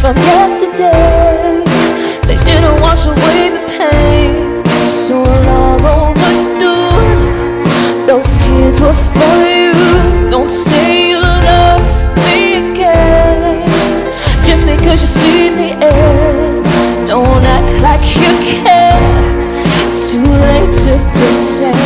from yesterday. They didn't wash away the pain. So long overdue. Those tears were for you. Don't say you love me again. Just because you see the end. Don't act like you care. It's too late to pretend.